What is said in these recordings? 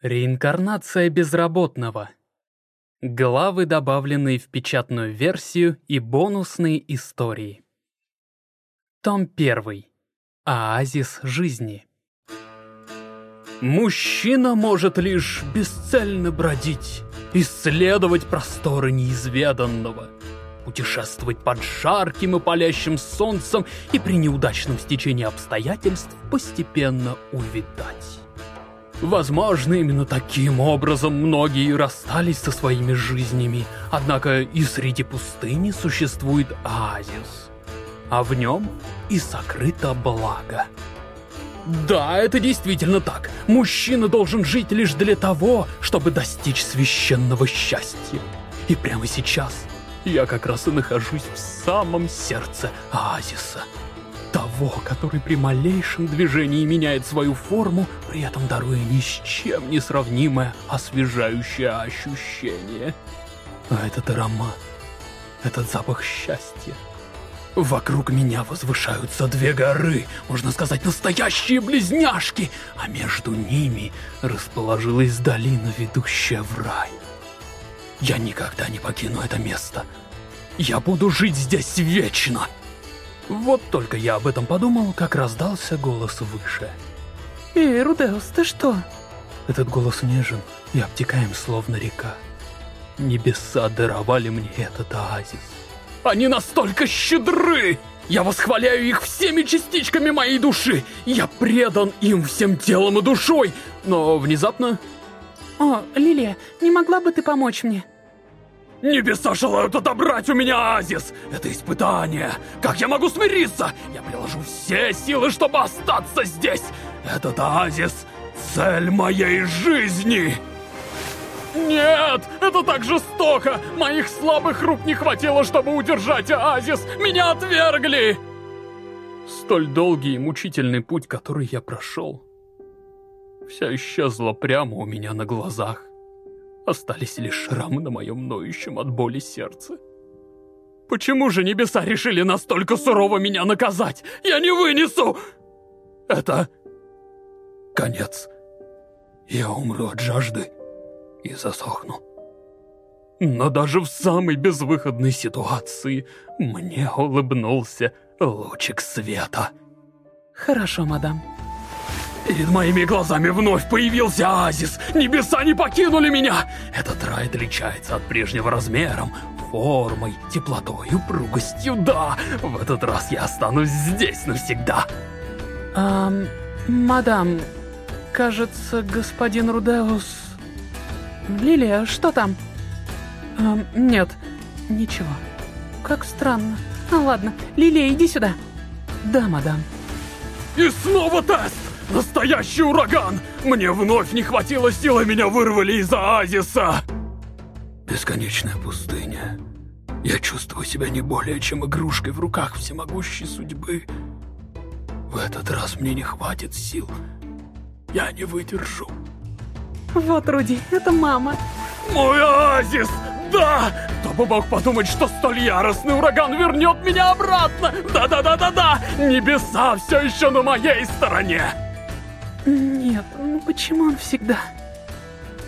Реинкарнация безработного. Главы, добавленные в печатную версию и бонусные истории. Том 1. Оазис жизни. Мужчина может лишь бесцельно бродить, исследовать просторы неизведанного, путешествовать под жарким и палящим солнцем и при неудачном стечении обстоятельств постепенно увидать. Возможно, именно таким образом многие расстались со своими жизнями, однако и среди пустыни существует оазис, а в нем и сокрыто благо. Да, это действительно так. Мужчина должен жить лишь для того, чтобы достичь священного счастья. И прямо сейчас я как раз и нахожусь в самом сердце оазиса того, который при малейшем движении меняет свою форму, при этом даруя ни с чем не сравнимое освежающее ощущение. А этот аромат, этот запах счастья. Вокруг меня возвышаются две горы, можно сказать, настоящие близняшки, а между ними расположилась долина, ведущая в рай. Я никогда не покину это место. Я буду жить здесь вечно. Вот только я об этом подумал, как раздался голос выше. «Эй, Рудеус, ты что?» Этот голос нежен и обтекаем, словно река. Небеса даровали мне этот оазис. Они настолько щедры! Я восхваляю их всеми частичками моей души! Я предан им всем телом и душой! Но внезапно... О, Лилия, не могла бы ты помочь мне? Небеса желают отобрать у меня Азис! Это испытание! Как я могу смириться? Я приложу все силы, чтобы остаться здесь! Этот Азис — цель моей жизни! Нет! Это так жестоко! Моих слабых рук не хватило, чтобы удержать Азис! Меня отвергли! Столь долгий и мучительный путь, который я прошел, все исчезло прямо у меня на глазах. Остались лишь шрамы на моем ноющем от боли сердце. Почему же небеса решили настолько сурово меня наказать? Я не вынесу! Это... конец. Я умру от жажды и засохну. Но даже в самой безвыходной ситуации мне улыбнулся лучик света. Хорошо, мадам. Перед моими глазами вновь появился оазис. Небеса не покинули меня. Этот рай отличается от прежнего размером, формой, теплотой, упругостью. Да, в этот раз я останусь здесь навсегда. Эм, мадам, кажется, господин Рудеус... Лилия, что там? Эм, нет, ничего. Как странно. Ну ладно, Лилия, иди сюда. Да, мадам. И снова тест! Настоящий ураган! Мне вновь не хватило силы, меня вырвали из оазиса! Бесконечная пустыня. Я чувствую себя не более чем игрушкой в руках всемогущей судьбы. В этот раз мне не хватит сил. Я не выдержу. Вот, Руди, это мама. Мой оазис! Да! Кто бы мог подумать, что столь яростный ураган вернет меня обратно! Да-да-да-да-да! Небеса все еще на моей стороне! Нет, ну почему он всегда...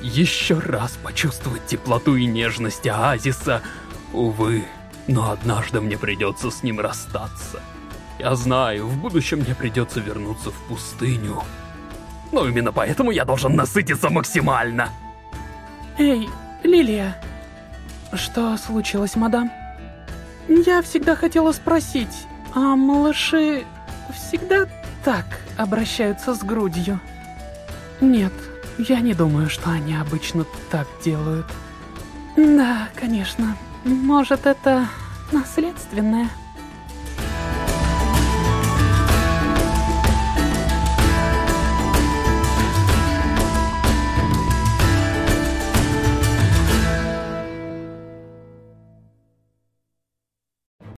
Еще раз почувствовать теплоту и нежность оазиса. Увы, но однажды мне придется с ним расстаться. Я знаю, в будущем мне придется вернуться в пустыню. Но именно поэтому я должен насытиться максимально. Эй, Лилия. Что случилось, мадам? Я всегда хотела спросить, а малыши всегда так обращаются с грудью. Нет, я не думаю, что они обычно так делают. Да, конечно. Может, это наследственное.